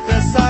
casa